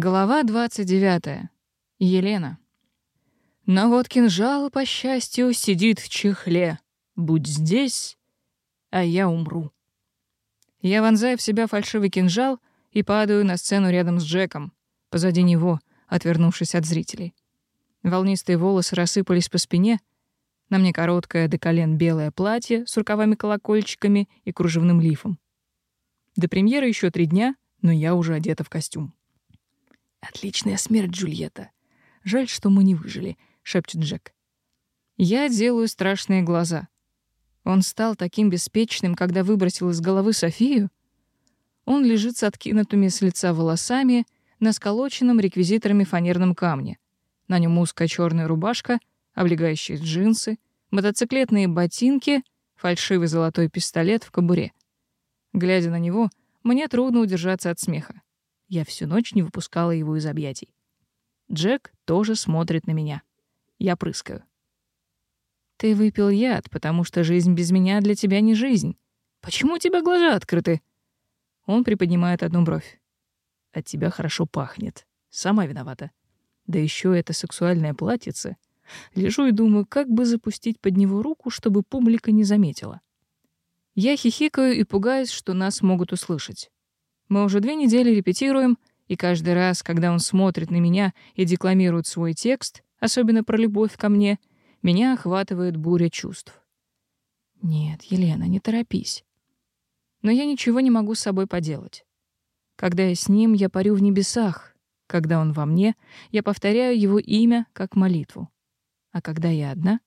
Глава 29. Елена. Но вот кинжал, по счастью, сидит в чехле. Будь здесь, а я умру. Я вонзаю в себя фальшивый кинжал и падаю на сцену рядом с Джеком, позади него, отвернувшись от зрителей. Волнистые волосы рассыпались по спине, на мне короткое до колен белое платье с рукавами-колокольчиками и кружевным лифом. До премьеры еще три дня, но я уже одета в костюм. «Отличная смерть, Джульетта! Жаль, что мы не выжили», — шепчет Джек. «Я делаю страшные глаза». Он стал таким беспечным, когда выбросил из головы Софию. Он лежит с откинутыми с лица волосами на сколоченном реквизиторами фанерном камне. На нем узкая черная рубашка, облегающие джинсы, мотоциклетные ботинки, фальшивый золотой пистолет в кобуре. Глядя на него, мне трудно удержаться от смеха. Я всю ночь не выпускала его из объятий. Джек тоже смотрит на меня. Я прыскаю. Ты выпил яд, потому что жизнь без меня для тебя не жизнь. Почему у тебя глаза открыты? Он приподнимает одну бровь. От тебя хорошо пахнет. Сама виновата. Да еще это сексуальное платьице. Лежу и думаю, как бы запустить под него руку, чтобы публика не заметила. Я хихикаю и пугаюсь, что нас могут услышать. Мы уже две недели репетируем, и каждый раз, когда он смотрит на меня и декламирует свой текст, особенно про любовь ко мне, меня охватывает буря чувств. Нет, Елена, не торопись. Но я ничего не могу с собой поделать. Когда я с ним, я парю в небесах. Когда он во мне, я повторяю его имя как молитву. А когда я одна?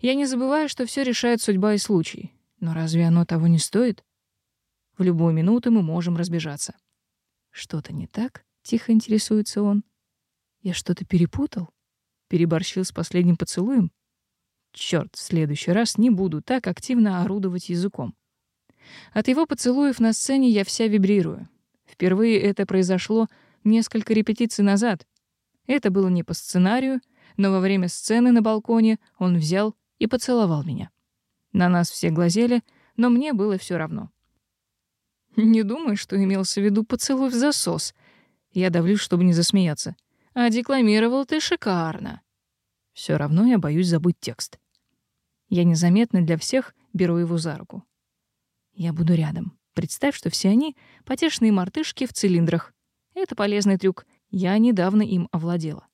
Я не забываю, что все решает судьба и случай. Но разве оно того не стоит? В любую минуту мы можем разбежаться. Что-то не так? Тихо интересуется он. Я что-то перепутал? Переборщил с последним поцелуем? Черт, в следующий раз не буду так активно орудовать языком. От его поцелуев на сцене я вся вибрирую. Впервые это произошло несколько репетиций назад. Это было не по сценарию, но во время сцены на балконе он взял и поцеловал меня. На нас все глазели, но мне было все равно. Не думаю, что имелся в виду поцелуй в засос. Я давлю, чтобы не засмеяться. А декламировал ты шикарно. Все равно я боюсь забыть текст. Я незаметно для всех беру его за руку. Я буду рядом. Представь, что все они — потешные мартышки в цилиндрах. Это полезный трюк. Я недавно им овладела.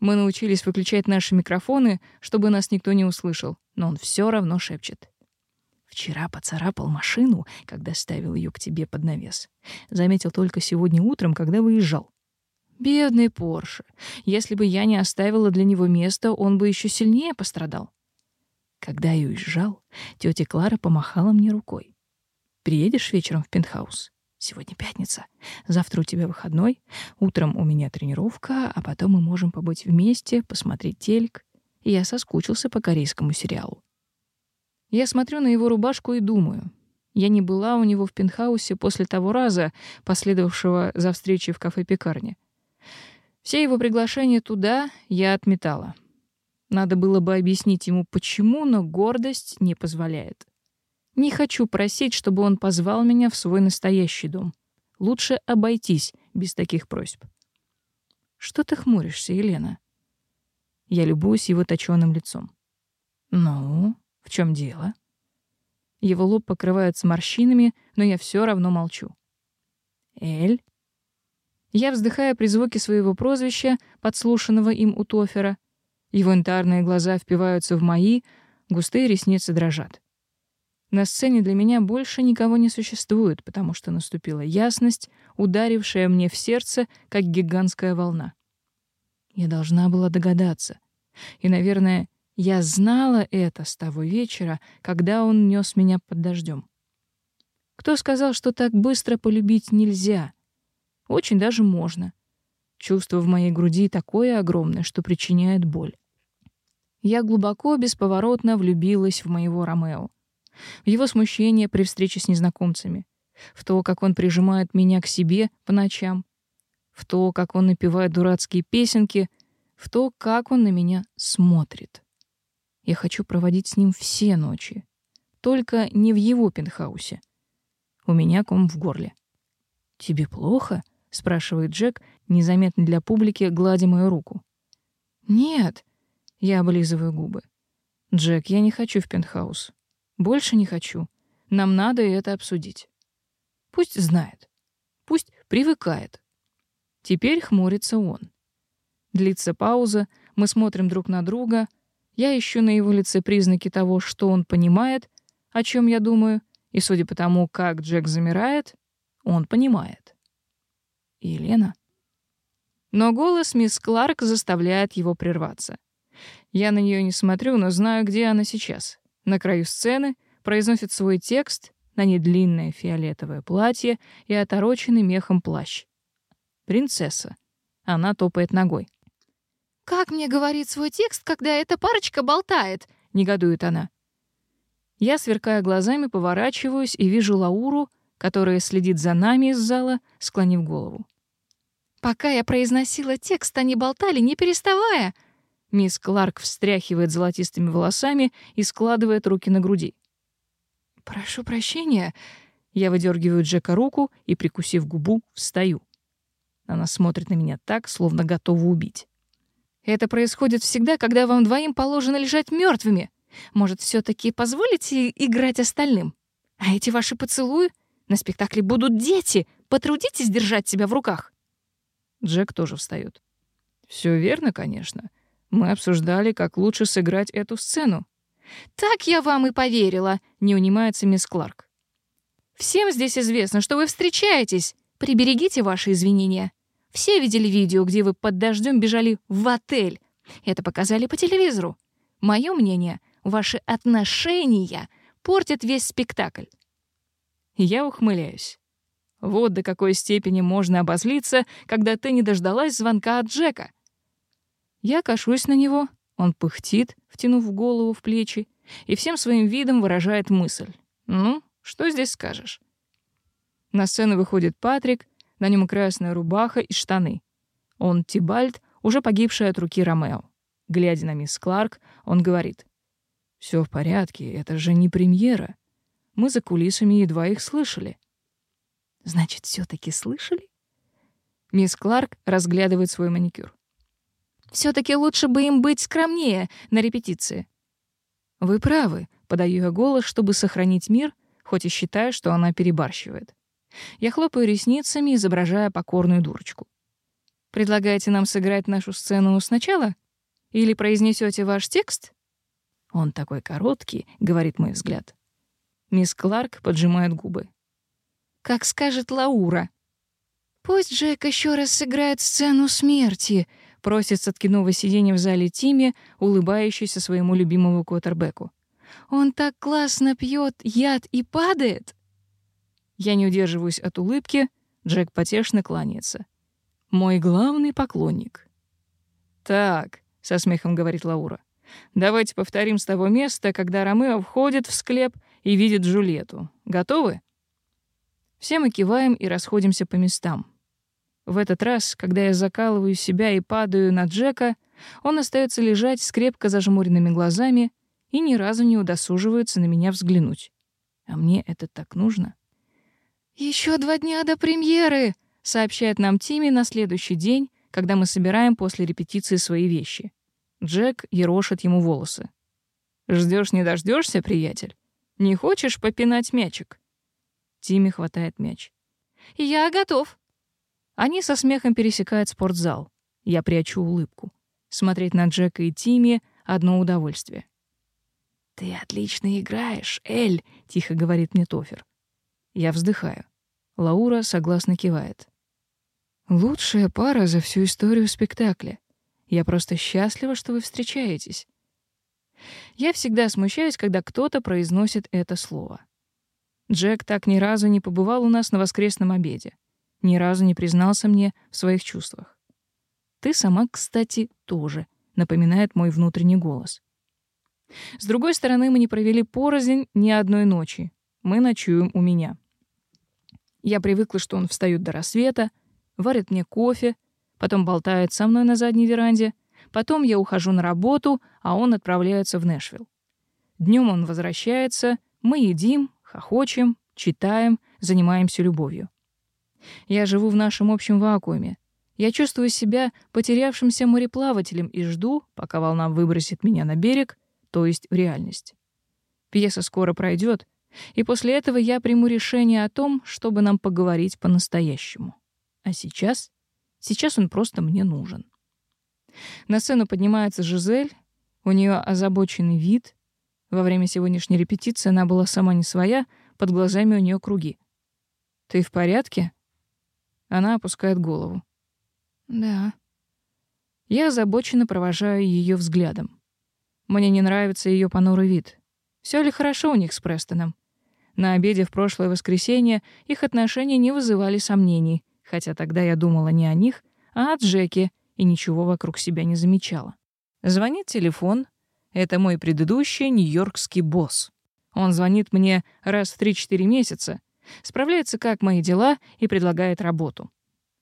Мы научились выключать наши микрофоны, чтобы нас никто не услышал, но он все равно шепчет. Вчера поцарапал машину, когда ставил ее к тебе под навес. Заметил только сегодня утром, когда выезжал. Бедный Порше. Если бы я не оставила для него места, он бы еще сильнее пострадал. Когда я уезжал, тетя Клара помахала мне рукой. Приедешь вечером в пентхаус? Сегодня пятница. Завтра у тебя выходной. Утром у меня тренировка, а потом мы можем побыть вместе, посмотреть телек. Я соскучился по корейскому сериалу. Я смотрю на его рубашку и думаю. Я не была у него в пентхаусе после того раза, последовавшего за встречей в кафе-пекарне. Все его приглашения туда я отметала. Надо было бы объяснить ему, почему, но гордость не позволяет. Не хочу просить, чтобы он позвал меня в свой настоящий дом. Лучше обойтись без таких просьб. Что ты хмуришься, Елена? Я любуюсь его точёным лицом. Ну, в чем дело? Его лоб покрывается морщинами, но я все равно молчу. Эль? Я вздыхаю при звуке своего прозвища, подслушанного им у Тофера. Его янтарные глаза впиваются в мои, густые ресницы дрожат. На сцене для меня больше никого не существует, потому что наступила ясность, ударившая мне в сердце, как гигантская волна. Я должна была догадаться. И, наверное, я знала это с того вечера, когда он нес меня под дождем. Кто сказал, что так быстро полюбить нельзя? Очень даже можно. Чувство в моей груди такое огромное, что причиняет боль. Я глубоко, бесповоротно влюбилась в моего Ромео. В его смущение при встрече с незнакомцами, в то, как он прижимает меня к себе по ночам, в то, как он напевает дурацкие песенки, в то, как он на меня смотрит. Я хочу проводить с ним все ночи. Только не в его пентхаусе. У меня ком в горле. «Тебе плохо?» — спрашивает Джек, незаметно для публики, гладя мою руку. «Нет!» — я облизываю губы. «Джек, я не хочу в пентхаус. Больше не хочу. Нам надо это обсудить. Пусть знает. Пусть привыкает». Теперь хмурится он. Длится пауза, мы смотрим друг на друга — я ищу на его лице признаки того, что он понимает, о чем я думаю, и судя по тому, как Джек замирает, он понимает. Елена. Но голос мисс Кларк заставляет его прерваться. Я на нее не смотрю, но знаю, где она сейчас. На краю сцены произносит свой текст на недлинное фиолетовое платье и отороченный мехом плащ. Принцесса. Она топает ногой. «Как мне говорит свой текст, когда эта парочка болтает?» — негодует она. Я, сверкая глазами, поворачиваюсь и вижу Лауру, которая следит за нами из зала, склонив голову. «Пока я произносила текст, они болтали, не переставая!» Мисс Кларк встряхивает золотистыми волосами и складывает руки на груди. «Прошу прощения!» Я выдергиваю Джека руку и, прикусив губу, встаю. Она смотрит на меня так, словно готова убить. Это происходит всегда, когда вам двоим положено лежать мертвыми. Может, все-таки позволите играть остальным? А эти ваши поцелуи? На спектакле будут дети. Потрудитесь держать себя в руках. Джек тоже встает. Все верно, конечно. Мы обсуждали, как лучше сыграть эту сцену. Так я вам и поверила, не унимается мисс Кларк. Всем здесь известно, что вы встречаетесь. Приберегите ваши извинения. Все видели видео, где вы под дождем бежали в отель. Это показали по телевизору. Мое мнение, ваши отношения портят весь спектакль. Я ухмыляюсь. Вот до какой степени можно обозлиться, когда ты не дождалась звонка от Джека. Я кашусь на него, он пыхтит, втянув голову в плечи, и всем своим видом выражает мысль. «Ну, что здесь скажешь?» На сцену выходит Патрик — на нем красная рубаха и штаны. Он Тибальт, уже погибший от руки Ромео. Глядя на мисс Кларк, он говорит. «Все в порядке, это же не премьера. Мы за кулисами едва их слышали». «Значит, все таки слышали?» Мисс Кларк разглядывает свой маникюр. все таки лучше бы им быть скромнее на репетиции». «Вы правы», — подаю я голос, чтобы сохранить мир, хоть и считаю, что она перебарщивает. Я хлопаю ресницами, изображая покорную дурочку. Предлагаете нам сыграть нашу сцену сначала? Или произнесете ваш текст? Он такой короткий, говорит мой взгляд. Мисс Кларк поджимает губы. Как скажет Лаура. Пусть Джек еще раз сыграет сцену смерти, просит с откиного сиденья в зале Тимми, улыбающийся своему любимому квотербеку. Он так классно пьет яд и падает. Я не удерживаюсь от улыбки, Джек потешно кланяется. «Мой главный поклонник». «Так», — со смехом говорит Лаура, «давайте повторим с того места, когда Ромео входит в склеп и видит Джульетту. Готовы?» Все мы киваем и расходимся по местам. В этот раз, когда я закалываю себя и падаю на Джека, он остается лежать с крепко зажмуренными глазами и ни разу не удосуживается на меня взглянуть. А мне это так нужно. «Еще два дня до премьеры!» — сообщает нам Тимми на следующий день, когда мы собираем после репетиции свои вещи. Джек ерошит ему волосы. Ждешь, не дождешься, приятель? Не хочешь попинать мячик?» Тимми хватает мяч. «Я готов!» Они со смехом пересекают спортзал. Я прячу улыбку. Смотреть на Джека и Тимми — одно удовольствие. «Ты отлично играешь, Эль!» — тихо говорит мне Тофер. Я вздыхаю. Лаура согласно кивает. «Лучшая пара за всю историю спектакля. Я просто счастлива, что вы встречаетесь». Я всегда смущаюсь, когда кто-то произносит это слово. Джек так ни разу не побывал у нас на воскресном обеде. Ни разу не признался мне в своих чувствах. Ты сама, кстати, тоже, напоминает мой внутренний голос. С другой стороны, мы не провели порознь ни одной ночи. Мы ночуем у меня. Я привыкла, что он встает до рассвета, варит мне кофе, потом болтает со мной на задней веранде, потом я ухожу на работу, а он отправляется в Нэшвилл. Днем он возвращается, мы едим, хохочем, читаем, занимаемся любовью. Я живу в нашем общем вакууме. Я чувствую себя потерявшимся мореплавателем и жду, пока волна выбросит меня на берег, то есть в реальность. Пьеса скоро пройдет, и после этого я приму решение о том, чтобы нам поговорить по-настоящему. А сейчас? Сейчас он просто мне нужен. На сцену поднимается Жизель. У нее озабоченный вид. Во время сегодняшней репетиции она была сама не своя, под глазами у нее круги. «Ты в порядке?» Она опускает голову. «Да». Я озабоченно провожаю ее взглядом. Мне не нравится ее понурый вид. Все ли хорошо у них с Престоном? На обеде в прошлое воскресенье их отношения не вызывали сомнений, хотя тогда я думала не о них, а о Джеке и ничего вокруг себя не замечала. Звонит телефон. Это мой предыдущий нью-йоркский босс. Он звонит мне раз в 3-4 месяца, справляется, как мои дела, и предлагает работу.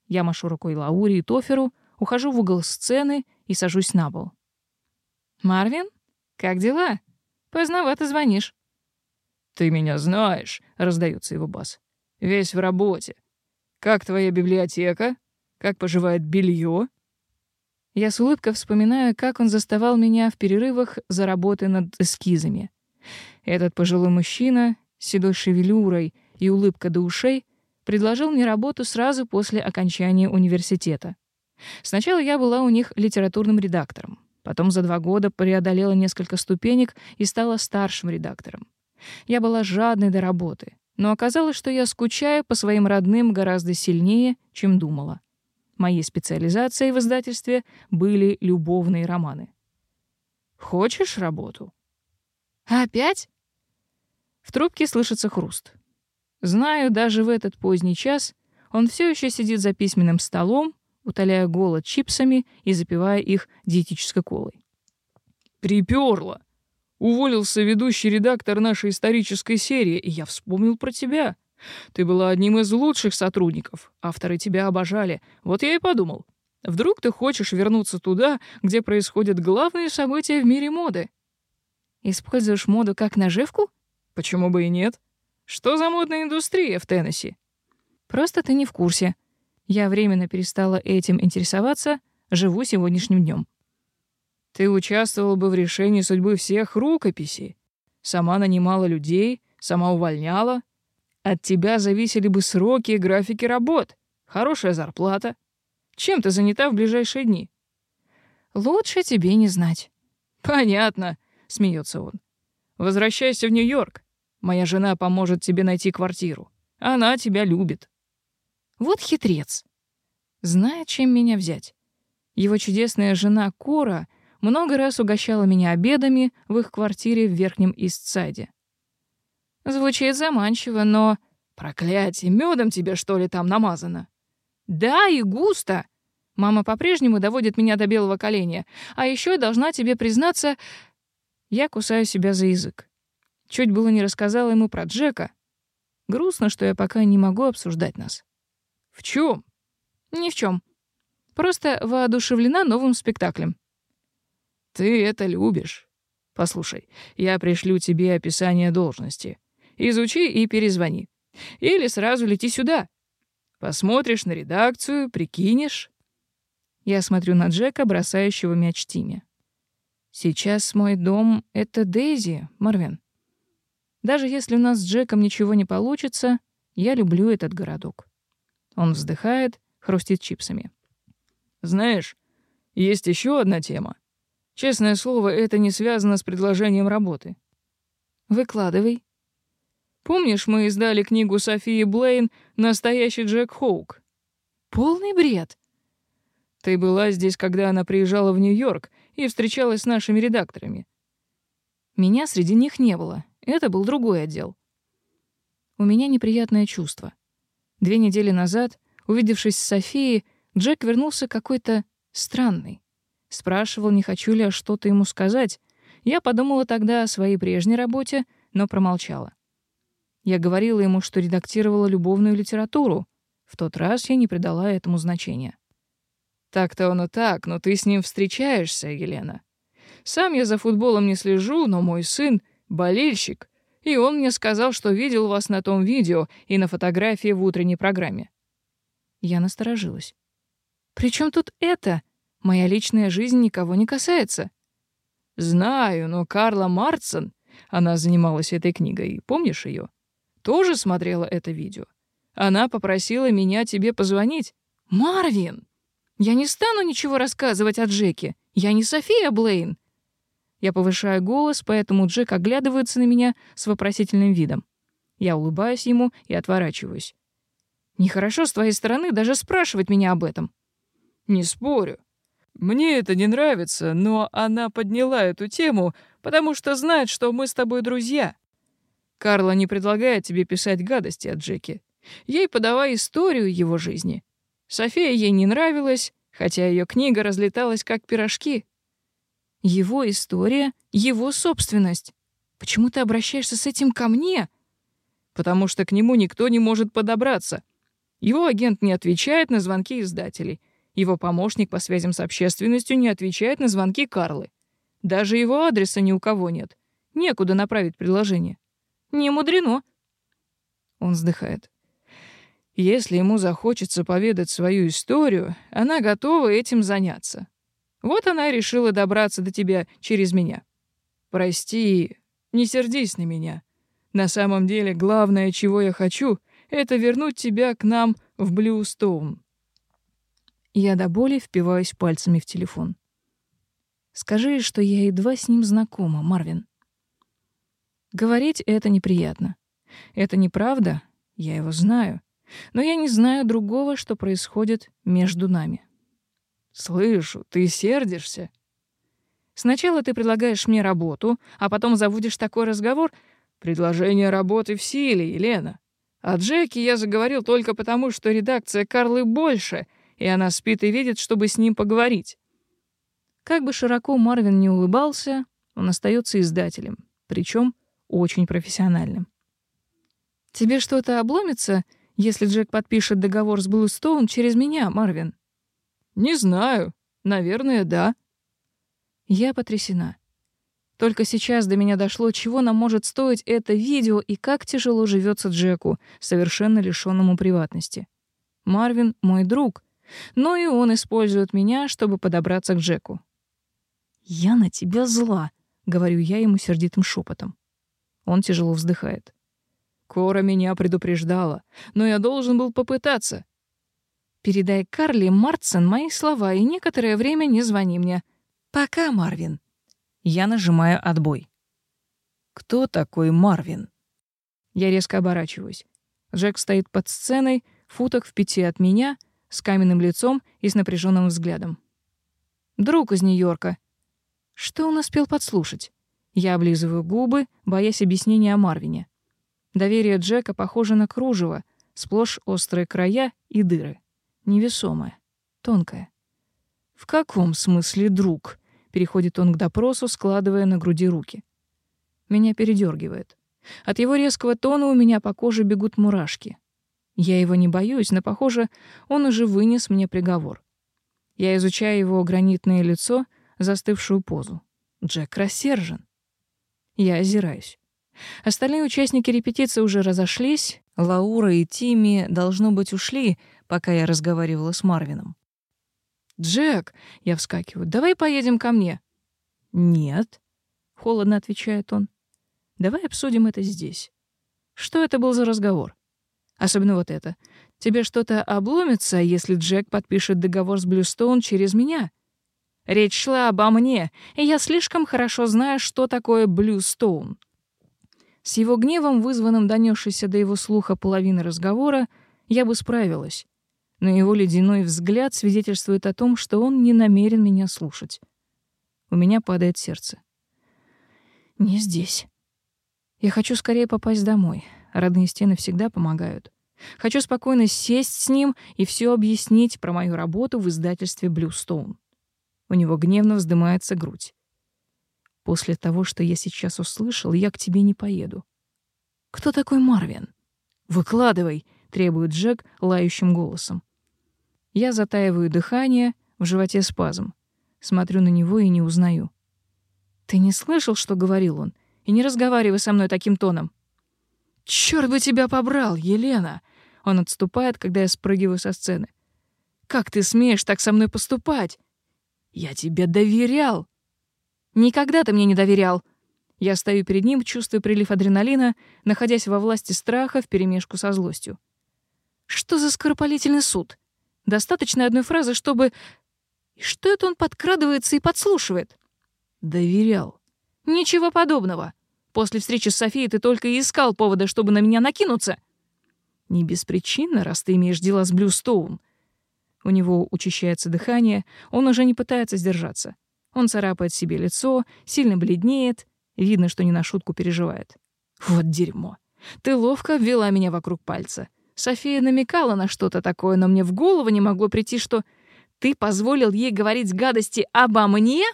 Я машу рукой Лауре и Тоферу, ухожу в угол сцены и сажусь на пол. «Марвин, как дела? Поздновато звонишь». «Ты меня знаешь», — раздается его бас. «Весь в работе. Как твоя библиотека? Как поживает белье?» Я с улыбкой вспоминаю, как он заставал меня в перерывах за работы над эскизами. Этот пожилой мужчина седой шевелюрой и улыбка до ушей предложил мне работу сразу после окончания университета. Сначала я была у них литературным редактором, потом за два года преодолела несколько ступенек и стала старшим редактором. Я была жадной до работы, но оказалось, что я скучаю по своим родным гораздо сильнее, чем думала. Моей специализацией в издательстве были любовные романы. Хочешь работу? Опять? В трубке слышится хруст. Знаю, даже в этот поздний час он все еще сидит за письменным столом, утоляя голод чипсами и запивая их диетической колой. «Приперло!» Уволился ведущий редактор нашей исторической серии, и я вспомнил про тебя. Ты была одним из лучших сотрудников. Авторы тебя обожали. Вот я и подумал. Вдруг ты хочешь вернуться туда, где происходят главные события в мире моды? Используешь моду как наживку? Почему бы и нет? Что за модная индустрия в Теннесси? Просто ты не в курсе. Я временно перестала этим интересоваться, живу сегодняшним днем. Ты участвовал бы в решении судьбы всех рукописей. Сама нанимала людей, сама увольняла. От тебя зависели бы сроки и графики работ, хорошая зарплата. Чем ты занята в ближайшие дни? Лучше тебе не знать. Понятно, смеется он. Возвращайся в Нью-Йорк. Моя жена поможет тебе найти квартиру. Она тебя любит. Вот хитрец. Знает, чем меня взять. Его чудесная жена Кора много раз угощала меня обедами в их квартире в Верхнем Истсайде. Звучит заманчиво, но... Проклятие, медом тебе, что ли, там намазано? Да, и густо. Мама по-прежнему доводит меня до белого коленя. А еще должна тебе признаться... Я кусаю себя за язык. Чуть было не рассказала ему про Джека. Грустно, что я пока не могу обсуждать нас. В чем? Ни в чем. Просто воодушевлена новым спектаклем. Ты это любишь. Послушай, я пришлю тебе описание должности. Изучи и перезвони. Или сразу лети сюда. Посмотришь на редакцию, прикинешь. Я смотрю на Джека, бросающего мяч Тиме. Сейчас мой дом — это Дейзи, Марвин. Даже если у нас с Джеком ничего не получится, я люблю этот городок. Он вздыхает, хрустит чипсами. Знаешь, есть еще одна тема. Честное слово, это не связано с предложением работы. Выкладывай. Помнишь, мы издали книгу Софии Блейн «Настоящий Джек Хоук»? Полный бред. Ты была здесь, когда она приезжала в Нью-Йорк и встречалась с нашими редакторами. Меня среди них не было. Это был другой отдел. У меня неприятное чувство. Две недели назад, увидевшись с Софией, Джек вернулся какой-то странный спрашивал, не хочу ли я что-то ему сказать. Я подумала тогда о своей прежней работе, но промолчала. Я говорила ему, что редактировала любовную литературу. В тот раз я не придала этому значения. Так-то оно так, но ты с ним встречаешься, Елена. Сам я за футболом не слежу, но мой сын — болельщик, и он мне сказал, что видел вас на том видео и на фотографии в утренней программе. Я насторожилась. «При чем тут это?» Моя личная жизнь никого не касается. Знаю, но Карла Марцен, она занималась этой книгой, помнишь ее? Тоже смотрела это видео. Она попросила меня тебе позвонить. Марвин, я не стану ничего рассказывать о Джеке. Я не София Блейн. Я повышаю голос, поэтому Джек оглядывается на меня с вопросительным видом. Я улыбаюсь ему и отворачиваюсь. Нехорошо с твоей стороны даже спрашивать меня об этом. Не спорю. Мне это не нравится, но она подняла эту тему, потому что знает, что мы с тобой друзья. Карла не предлагает тебе писать гадости о Джеке. Ей подавай историю его жизни. София ей не нравилась, хотя ее книга разлеталась как пирожки. Его история — его собственность. Почему ты обращаешься с этим ко мне? Потому что к нему никто не может подобраться. Его агент не отвечает на звонки издателей — его помощник по связям с общественностью не отвечает на звонки Карлы. Даже его адреса ни у кого нет. Некуда направить предложение. Не мудрено. Он вздыхает. Если ему захочется поведать свою историю, она готова этим заняться. Вот она решила добраться до тебя через меня. Прости, не сердись на меня. На самом деле, главное, чего я хочу, это вернуть тебя к нам в Блюстоун. Я до боли впиваюсь пальцами в телефон. «Скажи, что я едва с ним знакома, Марвин». Говорить это неприятно. Это неправда, я его знаю. Но я не знаю другого, что происходит между нами. «Слышу, ты сердишься?» Сначала ты предлагаешь мне работу, а потом заводишь такой разговор. Предложение работы в силе, Елена. А О Джеке я заговорил только потому, что редакция Карлы больше — и она спит и видит, чтобы с ним поговорить. Как бы широко Марвин не улыбался, он остается издателем, причем очень профессиональным. «Тебе что-то обломится, если Джек подпишет договор с Блустоун через меня, Марвин?» «Не знаю. Наверное, да». Я потрясена. Только сейчас до меня дошло, чего нам может стоить это видео и как тяжело живется Джеку, совершенно лишенному приватности. Марвин — мой друг, но и он использует меня, чтобы подобраться к Джеку. «Я на тебя зла», — говорю я ему сердитым шепотом. Он тяжело вздыхает. «Кора меня предупреждала, но я должен был попытаться». «Передай Карли Мартсон мои слова и некоторое время не звони мне. Пока, Марвин». Я нажимаю «Отбой». «Кто такой Марвин?» Я резко оборачиваюсь. Джек стоит под сценой, футок в пяти от меня — с каменным лицом и с напряженным взглядом. «Друг из Нью-Йорка». Что он успел подслушать? Я облизываю губы, боясь объяснения о Марвине. Доверие Джека похоже на кружево, сплошь острые края и дыры. Невесомое, тонкое. «В каком смысле друг?» — переходит он к допросу, складывая на груди руки. Меня передергивает. От его резкого тона у меня по коже бегут мурашки. Я его не боюсь, но, похоже, он уже вынес мне приговор. Я изучаю его гранитное лицо, застывшую позу. Джек рассержен. Я озираюсь. Остальные участники репетиции уже разошлись. Лаура и Тими, должно быть, ушли, пока я разговаривала с Марвином. «Джек!» — я вскакиваю. «Давай поедем ко мне!» «Нет», — холодно отвечает он. «Давай обсудим это здесь». Что это был за разговор? Особенно вот это. Тебе что-то обломится, если Джек подпишет договор с Блюстоун через меня. Речь шла обо мне, и я слишком хорошо знаю, что такое Блюстоун. С его гневом, вызванным донесшейся до его слуха половины разговора, я бы справилась. Но его ледяной взгляд свидетельствует о том, что он не намерен меня слушать. У меня падает сердце. Не здесь. Я хочу скорее попасть домой. Родные стены всегда помогают. Хочу спокойно сесть с ним и все объяснить про мою работу в издательстве «Блюстоун». У него гневно вздымается грудь. После того, что я сейчас услышал, я к тебе не поеду. Кто такой Марвин? Выкладывай, требует Джек лающим голосом. Я затаиваю дыхание, в животе спазм. Смотрю на него и не узнаю. Ты не слышал, что говорил он? И не разговаривай со мной таким тоном. «Черт бы тебя побрал, Елена!» Он отступает, когда я спрыгиваю со сцены. «Как ты смеешь так со мной поступать? Я тебе доверял!» «Никогда ты мне не доверял!» Я стою перед ним, чувствуя прилив адреналина, находясь во власти страха вперемешку со злостью. «Что за скоропалительный суд? Достаточно одной фразы, чтобы...» «И что это он подкрадывается и подслушивает?» «Доверял». «Ничего подобного!» После встречи с Софией ты только и искал повода, чтобы на меня накинуться. Не без причины, раз ты имеешь дело с Блюстоун. У него учащается дыхание, он уже не пытается сдержаться. Он царапает себе лицо, сильно бледнеет, видно, что не на шутку переживает. Вот дерьмо. Ты ловко ввела меня вокруг пальца. София намекала на что-то такое, но мне в голову не могло прийти, что ты позволил ей говорить гадости обо мне?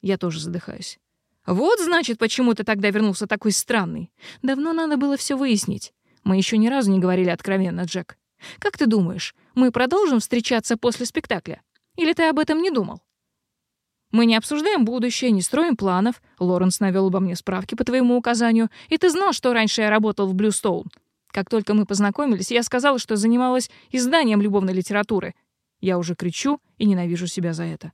Я тоже задыхаюсь. Вот, значит, почему ты тогда вернулся такой странный. Давно надо было все выяснить. Мы еще ни разу не говорили откровенно, Джек. Как ты думаешь, мы продолжим встречаться после спектакля? Или ты об этом не думал? Мы не обсуждаем будущее, не строим планов. Лоренс навел обо мне справки по твоему указанию, и ты знал, что раньше я работал в Блюстоун. Как только мы познакомились, я сказала, что занималась изданием любовной литературы. Я уже кричу и ненавижу себя за это.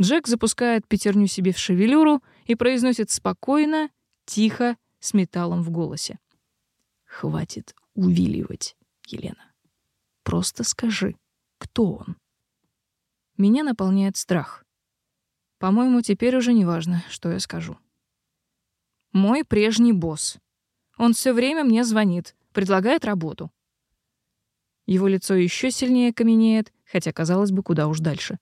Джек запускает пятерню себе в шевелюру — и произносит спокойно, тихо, с металлом в голосе. «Хватит увиливать, Елена. Просто скажи, кто он?» Меня наполняет страх. По-моему, теперь уже не важно, что я скажу. Мой прежний босс. Он все время мне звонит, предлагает работу. Его лицо еще сильнее каменеет, хотя, казалось бы, куда уж дальше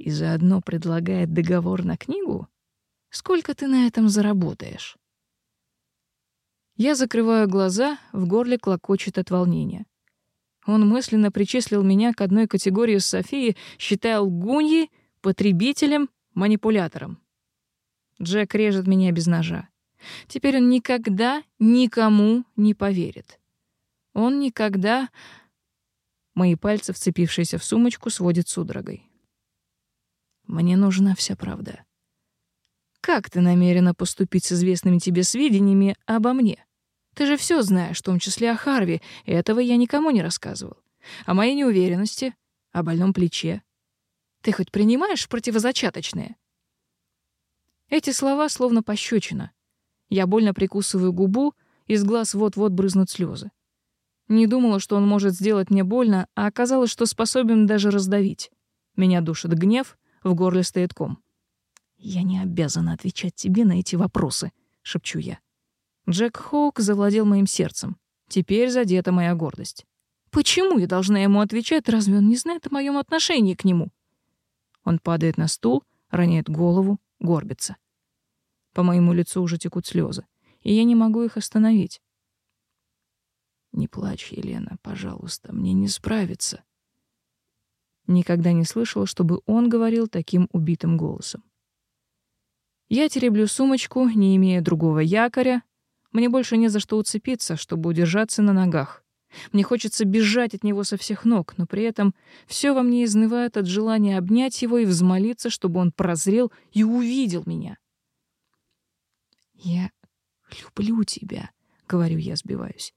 и заодно предлагает договор на книгу, сколько ты на этом заработаешь? Я закрываю глаза, в горле клокочет от волнения. Он мысленно причислил меня к одной категории с Софией, считая лгуньей, потребителем, манипулятором. Джек режет меня без ножа. Теперь он никогда никому не поверит. Он никогда... Мои пальцы, вцепившиеся в сумочку, сводят судорогой. Мне нужна вся правда. Как ты намерена поступить с известными тебе сведениями обо мне? Ты же все знаешь, в том числе о Харви, и этого я никому не рассказывал. О моей неуверенности, о больном плече. Ты хоть принимаешь противозачаточные? Эти слова словно пощечина. Я больно прикусываю губу, из глаз вот-вот брызнут слезы. Не думала, что он может сделать мне больно, а оказалось, что способен даже раздавить. Меня душит гнев, в горле стоит ком. «Я не обязана отвечать тебе на эти вопросы», — шепчу я. Джек Хоук завладел моим сердцем. Теперь задета моя гордость. Почему я должна ему отвечать, разве он не знает о моем отношении к нему? Он падает на стул, роняет голову, горбится. По моему лицу уже текут слезы, и я не могу их остановить. «Не плачь, Елена, пожалуйста, мне не справиться», Никогда не слышала, чтобы он говорил таким убитым голосом. Я тереблю сумочку, не имея другого якоря. Мне больше не за что уцепиться, чтобы удержаться на ногах. Мне хочется бежать от него со всех ног, но при этом все во мне изнывает от желания обнять его и взмолиться, чтобы он прозрел и увидел меня. «Я люблю тебя», — говорю я, сбиваюсь.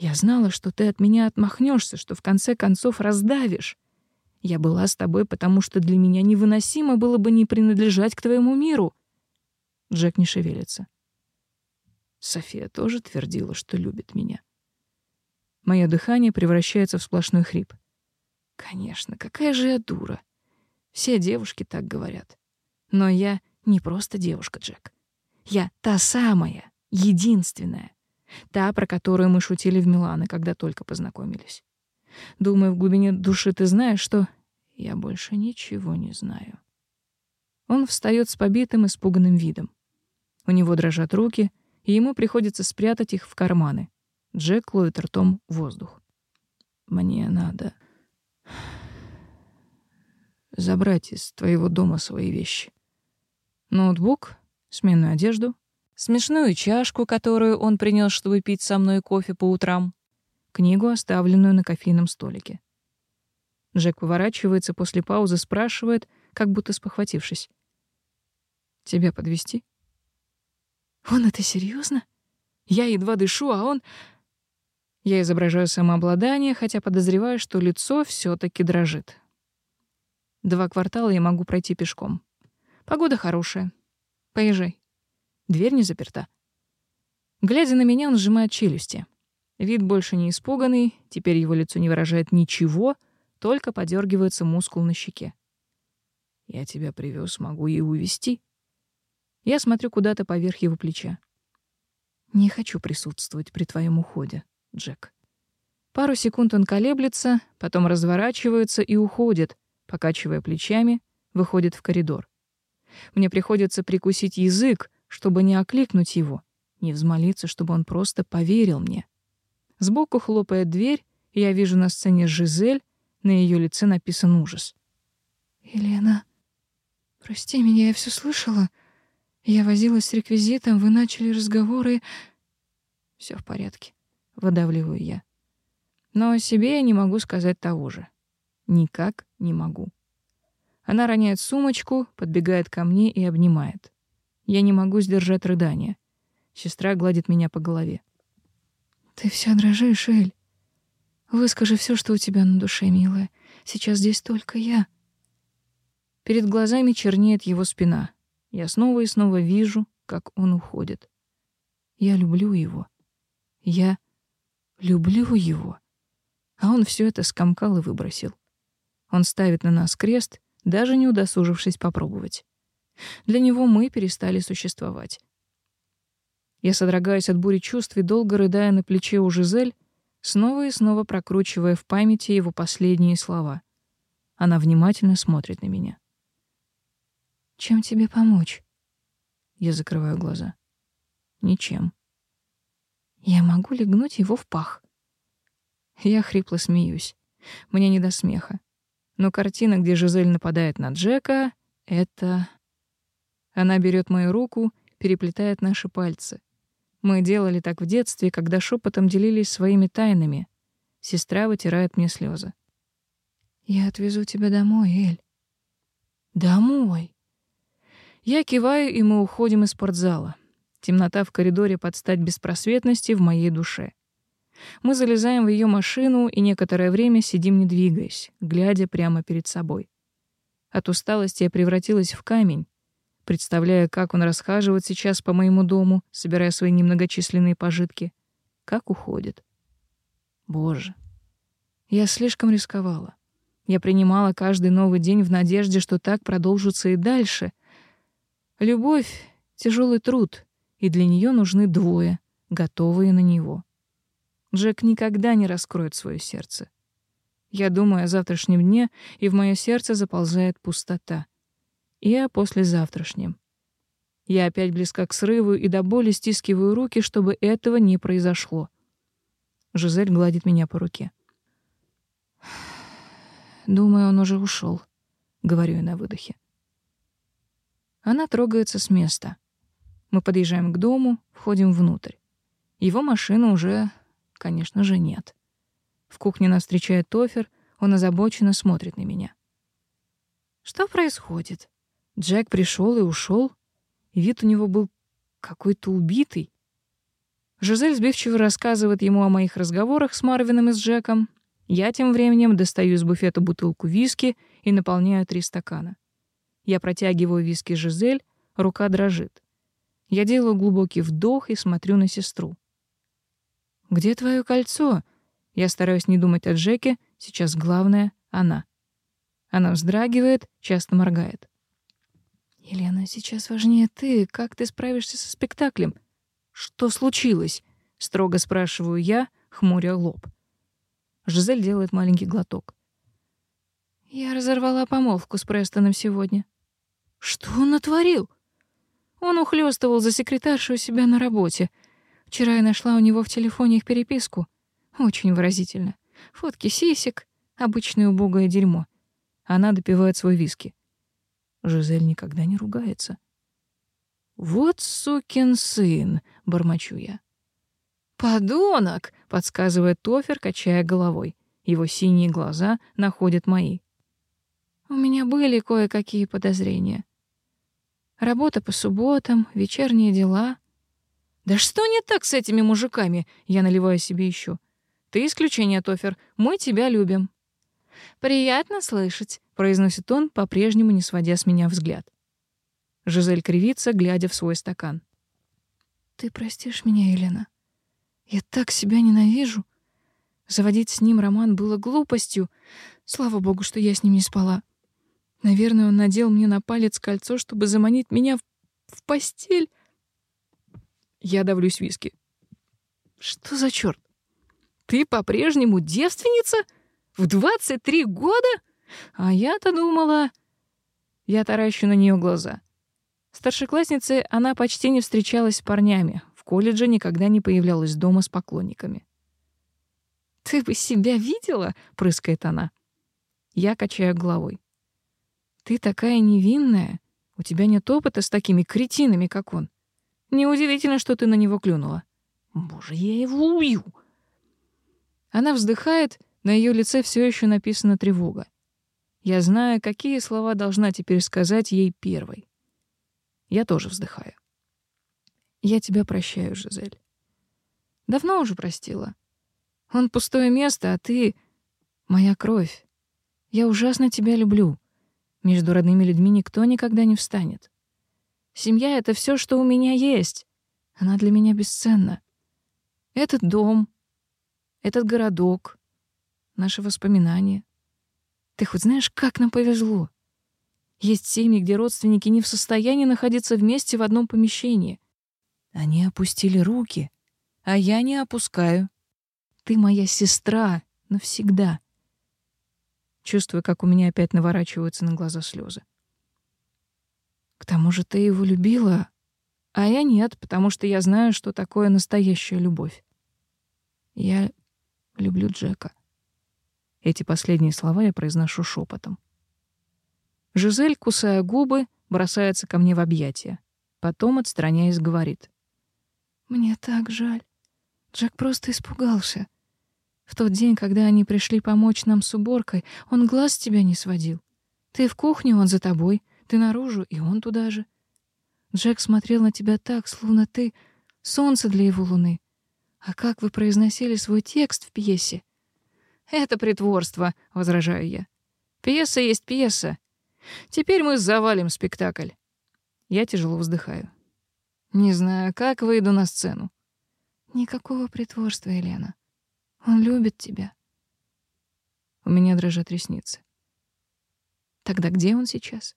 Я знала, что ты от меня отмахнешься, что в конце концов раздавишь. Я была с тобой, потому что для меня невыносимо было бы не принадлежать к твоему миру. Джек не шевелится. София тоже твердила, что любит меня. Мое дыхание превращается в сплошной хрип. Конечно, какая же я дура. Все девушки так говорят. Но я не просто девушка, Джек. Я та самая, единственная, Та, про которую мы шутили в Милане, когда только познакомились. Думаю, в глубине души ты знаешь, что я больше ничего не знаю. Он встает с побитым, испуганным видом. У него дрожат руки, и ему приходится спрятать их в карманы. Джек ловит ртом воздух. «Мне надо забрать из твоего дома свои вещи. Ноутбук, сменную одежду, смешную чашку, которую он принес, чтобы пить со мной кофе по утрам, книгу, оставленную на кофейном столике. Джек поворачивается после паузы, спрашивает, как будто спохватившись. «Тебя подвести? «Он это серьезно? Я едва дышу, а он...» Я изображаю самообладание, хотя подозреваю, что лицо все таки дрожит. Два квартала я могу пройти пешком. Погода хорошая. Поезжай. Дверь не заперта. Глядя на меня, он сжимает челюсти. Вид больше не испуганный, теперь его лицо не выражает ничего, только подергивается мускул на щеке. «Я тебя привез, могу и увезти. Я смотрю куда-то поверх его плеча. «Не хочу присутствовать при твоем уходе, Джек». Пару секунд он колеблется, потом разворачивается и уходит, покачивая плечами, выходит в коридор. Мне приходится прикусить язык, чтобы не окликнуть его, не взмолиться, чтобы он просто поверил мне. Сбоку хлопает дверь, и я вижу на сцене Жизель, на ее лице написан ужас. «Елена, прости меня, я все слышала. Я возилась с реквизитом, вы начали разговоры...» «Все в порядке», — выдавливаю я. Но о себе я не могу сказать того же. Никак не могу. Она роняет сумочку, подбегает ко мне и обнимает. Я не могу сдержать рыдания. Сестра гладит меня по голове. Ты вся дрожишь, Эль. Выскажи все, что у тебя на душе, милая. Сейчас здесь только я. Перед глазами чернеет его спина. Я снова и снова вижу, как он уходит. Я люблю его. Я люблю его. А он все это скомкал и выбросил. Он ставит на нас крест, даже не удосужившись попробовать. Для него мы перестали существовать. Я содрогаюсь от бури чувств и долго рыдая на плече у Жизель, снова и снова прокручивая в памяти его последние слова. Она внимательно смотрит на меня. «Чем тебе помочь?» Я закрываю глаза. «Ничем». «Я могу легнуть его в пах». Я хрипло смеюсь. Мне не до смеха. Но картина, где Жизель нападает на Джека, — это она берет мою руку, переплетает наши пальцы. Мы делали так в детстве, когда шепотом делились своими тайнами. Сестра вытирает мне слезы. «Я отвезу тебя домой, Эль». «Домой?» Я киваю, и мы уходим из спортзала. Темнота в коридоре под стать беспросветности в моей душе. Мы залезаем в ее машину и некоторое время сидим не двигаясь, глядя прямо перед собой. От усталости я превратилась в камень, представляя, как он расхаживает сейчас по моему дому, собирая свои немногочисленные пожитки. Как уходит. Боже. Я слишком рисковала. Я принимала каждый новый день в надежде, что так продолжится и дальше. Любовь — тяжелый труд, и для нее нужны двое, готовые на него. Джек никогда не раскроет свое сердце. Я думаю о завтрашнем дне, и в мое сердце заползает пустота — и Я послезавтрашнем. Я опять близко к срыву и до боли стискиваю руки, чтобы этого не произошло. Жизель гладит меня по руке. «Думаю, он уже ушел», — говорю я на выдохе. Она трогается с места. Мы подъезжаем к дому, входим внутрь. Его машины уже, конечно же, нет. В кухне нас встречает Тофер, он озабоченно смотрит на меня. «Что происходит?» Джек пришел и ушел, вид у него был какой-то убитый. Жизель сбивчиво рассказывает ему о моих разговорах с Марвином и с Джеком. Я тем временем достаю из буфета бутылку виски и наполняю три стакана. Я протягиваю виски Жизель, рука дрожит. Я делаю глубокий вдох и смотрю на сестру. «Где твое кольцо?» Я стараюсь не думать о Джеке, сейчас главное — она. Она вздрагивает, часто моргает. «Елена, сейчас важнее ты. Как ты справишься со спектаклем?» «Что случилось?» — строго спрашиваю я, хмуря лоб. Жизель делает маленький глоток. «Я разорвала помолвку с Престоном сегодня». «Что он натворил?» «Он ухлёстывал за секретаршу у себя на работе. Вчера я нашла у него в телефоне их переписку. Очень выразительно. Фотки сисек, обычное убогое дерьмо. Она допивает свой виски. Жизель никогда не ругается. «Вот сукин сын!» — бормочу я. «Подонок!» — подсказывает Тофер, качая головой. Его синие глаза находят мои. У меня были кое-какие подозрения. Работа по субботам, вечерние дела. Да что не так с этими мужиками? Я наливаю себе еще. Ты исключение, Тофер. Мы тебя любим. Приятно слышать, произносит он, по-прежнему не сводя с меня взгляд. Жизель кривится, глядя в свой стакан. Ты простишь меня, Елена? Я так себя ненавижу. Заводить с ним роман было глупостью. Слава богу, что я с ним не спала. Наверное, он надел мне на палец кольцо, чтобы заманить меня в, в постель. Я давлюсь виски. Что за черт? Ты по-прежнему девственница? В 23 года? А я-то думала... Я таращу на нее глаза. Старшеклассницы она почти не встречалась с парнями. В колледже никогда не появлялась дома с поклонниками. «Ты бы себя видела?» — прыскает она. Я качаю головой. «Ты такая невинная. У тебя нет опыта с такими кретинами, как он. Неудивительно, что ты на него клюнула. Боже, я его убью!» Она вздыхает, на ее лице все еще написана тревога. Я знаю, какие слова должна теперь сказать ей первой. Я тоже вздыхаю. Я тебя прощаю, Жизель. Давно уже простила. Он пустое место, а ты — моя кровь. Я ужасно тебя люблю. Между родными людьми никто никогда не встанет. Семья — это все, что у меня есть. Она для меня бесценна. Этот дом, этот городок, наши воспоминания. Ты хоть знаешь, как нам повезло? Есть семьи, где родственники не в состоянии находиться вместе в одном помещении. Они опустили руки, а я не опускаю. Ты моя сестра навсегда. Чувствую, как у меня опять наворачиваются на глаза слезы. К тому же ты его любила, а я нет, потому что я знаю, что такое настоящая любовь. Я люблю Джека. Эти последние слова я произношу шепотом. Жизель, кусая губы, бросается ко мне в объятия. Потом, отстраняясь, говорит. «Мне так жаль. Джек просто испугался. В тот день, когда они пришли помочь нам с уборкой, он глаз с тебя не сводил. Ты в кухне, он за тобой, ты наружу, и он туда же. Джек смотрел на тебя так, словно ты — солнце для его луны. А как вы произносили свой текст в пьесе? Это притворство, возражаю я. Пьеса есть пьеса. Теперь мы завалим спектакль. Я тяжело вздыхаю. Не знаю, как выйду на сцену. Никакого притворства, Елена. Он любит тебя. У меня дрожат ресницы. Тогда где он сейчас?